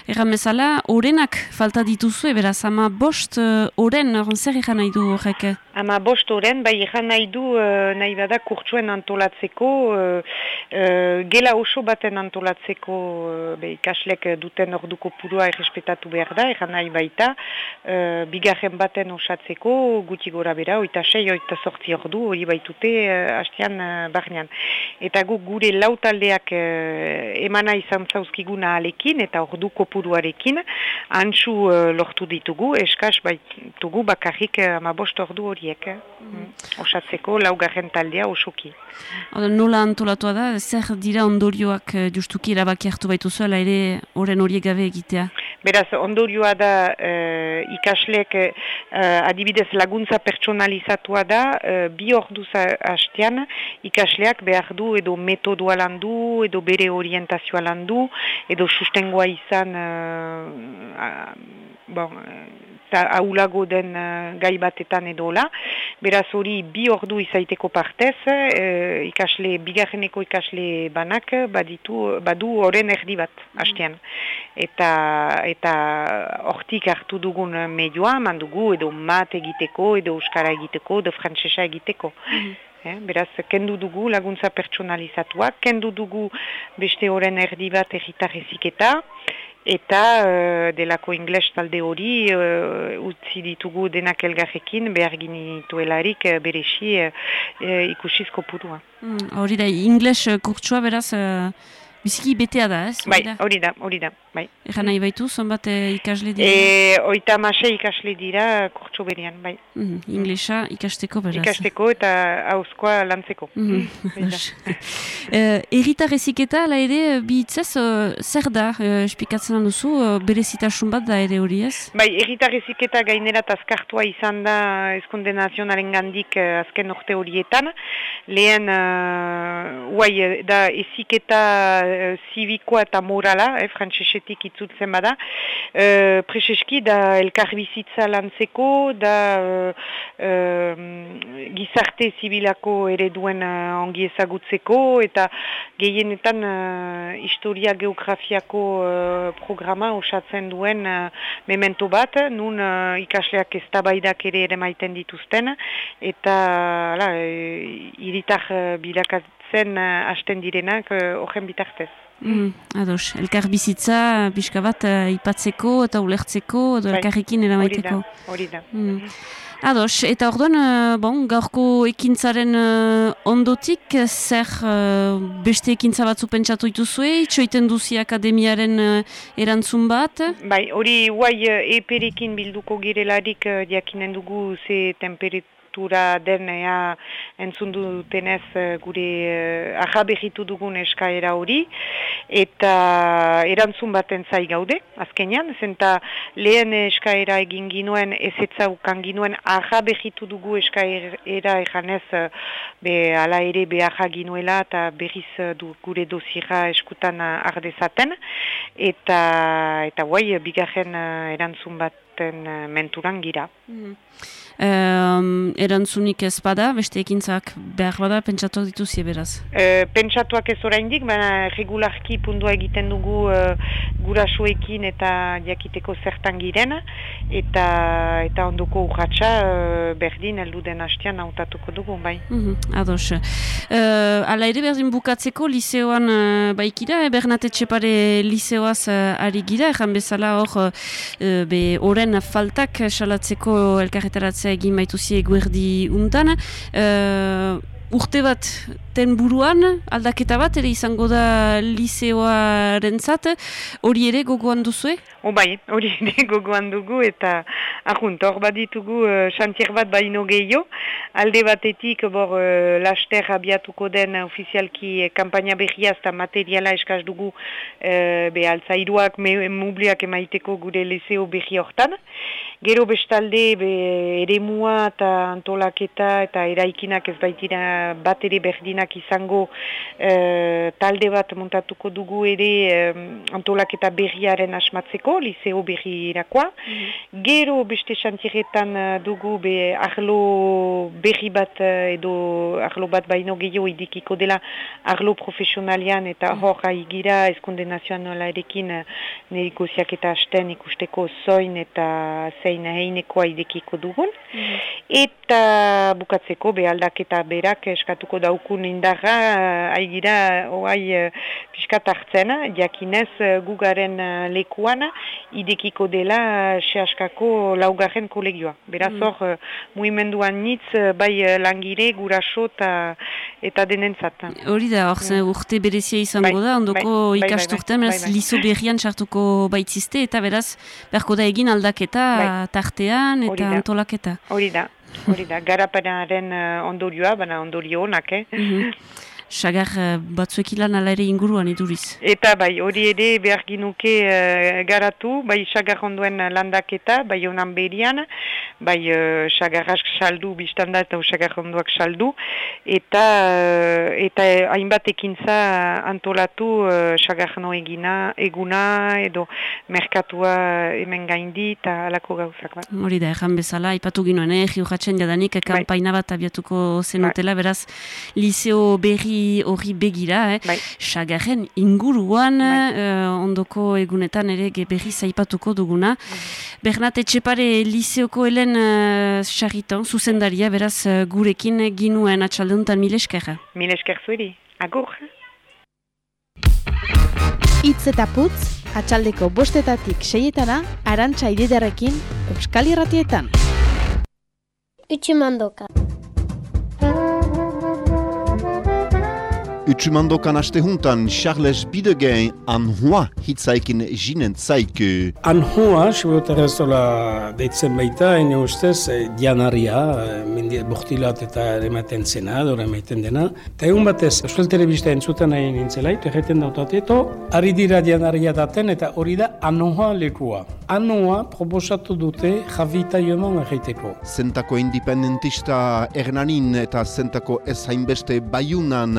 Speaker 1: erran bezala, orenak falta dituzu, beraz, ama bost oren, zer egan nahi du horrek?
Speaker 19: Ama bost oren, bai egan nahi du, uh, nahi bada kurtsuen antolatzeko, uh, uh, gela oso baten antolatzeko, uh, be, ikaslek duten orduko purua errespetatu behar da, egan nahi baita, uh, bigarren baten osatzeko, guti gora bera, oita sei, oita sortzi ordu, hori baitute, uh, hastean uh, barnean. Eta gu gure lautaldeak eh, emana izan zauzkiguna alekin eta ordu kopuruarekin antxu eh, lortu ditugu, eskaz baitugu bakarrik eh, amabost ordu horiek. Eh? Mm. Osatzeko laugarren taldea osoki.
Speaker 1: Oda, nola antolatua da, zer dira ondorioak justuki erabaki hartu baitu zuela ere horren horiek gabe egitea?
Speaker 19: Beraz, ondorioa da uh, ikaslek uh, adibidez laguntza pertsonalizatua da uh, bi ordu hastean ikasleak behar du edo metodua landu edo bere orientazioa landu edo sustengoa izan uh, uh, bon, eta aulago den uh, gai batetan edola. Beraz hori bi ordu izaiteko partez, uh, ikasle, bigarreneko ikasle banak baditu, badu oren erdi bat, mm. hastean. Eta eta hortik hartu dugun medioa, mandugu edo mat egiteko, edo euskara egiteko, edo frantsesa egiteko. Mm. Eh, beraz, kendu dugu laguntza pertsonalizatuak, kendu dugu beste horren erdi bat erritarrezik eta, eta uh, delako ingles talde hori uh, utzi ditugu denak elgarrekin behar ginituelarik uh, beresi uh, uh, ikusizko purua.
Speaker 1: Mm, hori da, ingles kurtsua beraz... Biziki betea da, ez?
Speaker 19: Bai, hori da, hori da, bai.
Speaker 1: Egan nahi baitu, zonbat eh, ikasle dira?
Speaker 19: E, oita mase ikasle dira kurtso berian, bai.
Speaker 1: Mm, inglesa ikasteko, beraz.
Speaker 19: Ikasteko eta hauzkoa lantzeko.
Speaker 1: Mm -hmm. e, Erritar eziketa, ala ere, bi itzez, uh, zer da, uh, espikatzen duzu, uh, berezitasun bat da ere hori ez?
Speaker 19: Bai, erritar eziketa gainera azkartua izan da eskunde nazionalen gandik azken orte horietan. Lehen, uh, uai, da eziketa Eh, zibikoa eta morala, eh, frantsesetik itzultzen bada, uh, preseski da elkarbizitza lantzeko, da uh, gizarte zibilako ere duen uh, ongi ezagutzeko, eta gehienetan uh, historia geografiako uh, programa osatzen duen uh, memento bat, nun uh, ikasleak ez tabaidak ere ere maiten dituzten, eta la, uh, iritar bilakatzen hasten direnak horren bitartez.
Speaker 1: Mm, ados, elkar bizitza, pixka bat, uh, ipatzeko eta ulertzeko, edo bai. elkarrekin eramaiteko.
Speaker 19: Hori da,
Speaker 1: mm. Ados, eta orduan, uh, bon, gaurko ekintzaren uh, ondotik, zer uh, beste ekintza batzu pentsatu ituzue, itxoiten duzi akademiaren uh, erantzun bat?
Speaker 19: Bai, hori, guai, eperekin bilduko girelarik uh, diakinen dugu ze temperit struktura den ea entzundu tenez eh, gure uh, ahabegitu dugun eskaera hori. Eta erantzun baten zai gaude, azkenean, zenta lehen eskaera egin ginuen ezetzaukan ginuen ahabegitu dugu eskaera eganez eh, be ala ere beharra ginuela eta berriz du gure dozira eskutan ardezaten eta eta guai bigarren erantzun baten menturan gira. Mm
Speaker 1: um, erantzunik ez bada, beste ekintzak behar bada, pentsatuak dituzie beraz?
Speaker 19: E, pentsatuak ez oraindik, baina regularki pundua egiten dugu uh, gurasoekin eta jakiteko zertan giren, eta eta ondoko urratxa uh, berdin heldu den hastean hautatuko dugu, bai.
Speaker 1: Mm ados. Uh, ala ere berdin bukatzeko liseoan uh, baikira, e, Bernate Txepare liseoaz uh, ari gira, ezan bezala hor uh, be oren faltak salatzeko elkarretaratzea egin baituzi eguerdi untan. Uh, urte bat ten buruan, aldaketa bat ere izango da liseoaren zat, hori ere gogoan duzue?
Speaker 19: O bai, hori ere gogoan dugu eta ahunt, hor bat uh, bat baino gehiago, alde batetik bor uh, laster abiatuko den ofizialki uh, kampaina behiaz eta materiala eskaz dugu uh, be altzairuak, mubliak emaiteko gure liseo behi hortan. Gero bestalde be, ere mua eta antolaketa eta eraikinak ez baitira bat ere berdinak izango e, talde bat montatuko dugu ere e, antolaketa berriaren asmatzeko, liceo berri irakoa. Mhm. Gero beste xantiretan e, dugu be arlo berri bat edo arlo bat baino gehiago idikiko dela arlo profesionalian eta mm. hor haigira eskonde nazionalarekin negoziak eta hasten ikusteko zoin eta zein heinekoa idikiko dugun. Mhm. Eta bukatzeko behaldaketa berak eskatuko daukun indarra uh, aigira oai uh, piskat hartzen, jakinez uh, gugaren uh, lekuan idekiko dela sehaskako laugarren kolegioa. Beraz mm. hor, mm. uh, muimenduan nitz bai langire, guraso ta, eta denentzat.
Speaker 1: Hori da, hor, mm. urte berezia izango bai, da, ondoko bai, bai ikasturtean, bai, bai, bai, bai. liso berrian sartuko baitzizte, eta beraz, berko da egin aldaketa bai. Tartean eta antolaketa.
Speaker 19: Hori da. Hori da, garapenaren uh, ondorioa, baina ondorio honak, eh? Mm
Speaker 1: sagar uh, batzuek ilan ala ere inguruan iduriz.
Speaker 19: Eta bai, hori ere behar ginuke uh, garatu, bai sagar onduen landaketa, bai honan berian, bai uh, sagarrask saldu biztanda eta sagar onduak saldu, eta uh, eta hainbat ekintza antolatu uh, sagar egina, eguna edo merkatua hemen gaindi eta alako gauzak. Bai.
Speaker 1: Hori da, erran bezala, ipatu ginoen, eh, jatzen jadanik, bai. kampaina bat abiatuko zenutela, bai. beraz, liceo berri hori begira, eh? bai. sagarren inguruan, bai. uh, ondoko egunetan ere berri zaipatuko duguna. Bai. Bernat Etxepare liceoko helen uh, sarritan, zuzendaria, beraz, uh, gurekin ginuen atxalduntan mileskerra.
Speaker 19: Milesker zueri, agur.
Speaker 18: Itz eta putz, atxaldeko bostetatik seietana, arantxa ididarekin, Euskal Irratietan.
Speaker 9: Utsumandoka.
Speaker 10: Utsumandokan aste juntan, Charles Bidegen anhua hitzaikin jinen zaiku.
Speaker 11: Anhua, sibotar ez dola deitzen baita, ene ustez, dianaria, mendiet bortilat eta ematen zena, dora emaiten dena. Eta egun batez, Euskal Telebista entzutan nahi nintzelait, egiten dautat, eto, ari dira dianaria daten eta hori da anhua lekua. Anhua proposatu dute javita joman egiteko.
Speaker 10: Zentako independentista Hernanin eta zentako ez hainbeste baiunan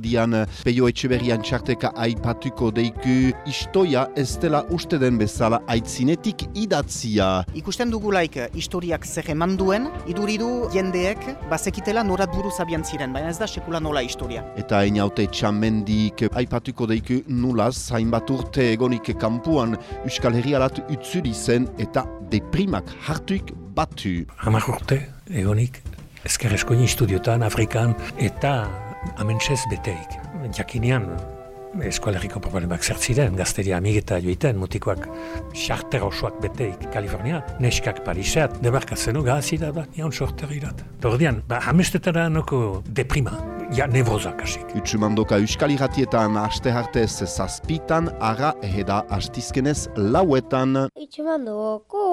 Speaker 10: aipaldian peio etxeberian txarteka aipatuko deiku istoia ez dela uste den bezala aitzinetik idatzia.
Speaker 12: Ikusten dugulaik historiak zer eman duen, iduridu jendeek bazekitela norat buruz abian ziren, baina ez da sekula nola historia.
Speaker 10: Eta inaute txamendik aipatuko deiku nulaz, hainbat urte egonik kampuan Euskal Herrialat utzuri zen eta deprimak hartuik batu.
Speaker 13: Hamar urte egonik ezker estudiotan, Afrikan, eta amentsez beteik. Jakinean, eskualeriko problemak zertziren, gazteria amigeta joiten, mutikoak charter osoak beteik Kalifornia, neskak Pariseat, debarkatzen nu gazida da, jaun sorter irat. Dordian, ba, hamestetara noko deprima, ja nevrozak asik.
Speaker 10: Utsumandoka Euskal Iratietan aste hartez zazpitan, ara eheda astizkenez lauetan.
Speaker 9: Utsumandoko.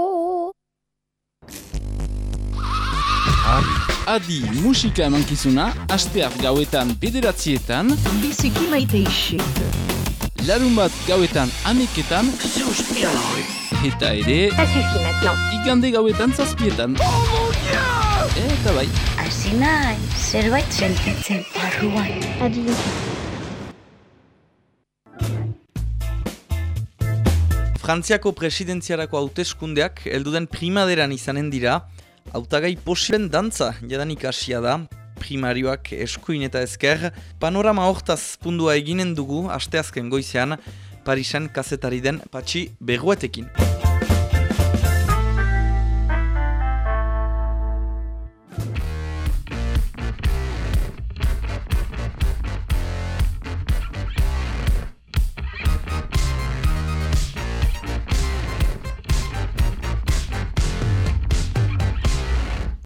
Speaker 14: Adi musika emankizuna, asteak gauetan bederatzietan,
Speaker 20: Biziki maite isik.
Speaker 14: larun bat gauetan aneketan, eta ere, igande gauetan zazpietan. Eta bai,
Speaker 9: Hasi nahi, zerbait sentitzen barruan. Adi.
Speaker 7: Frantziako presidentziarako hauteskundeak helduden primaderan izanen dira, hautagai posiben dantza jadanik hasia da, primarioak eskuin eta ezker, panorama hortaz pundua eginen dugu asteazken goizean, Parisen kazetari den patxi beguetekin.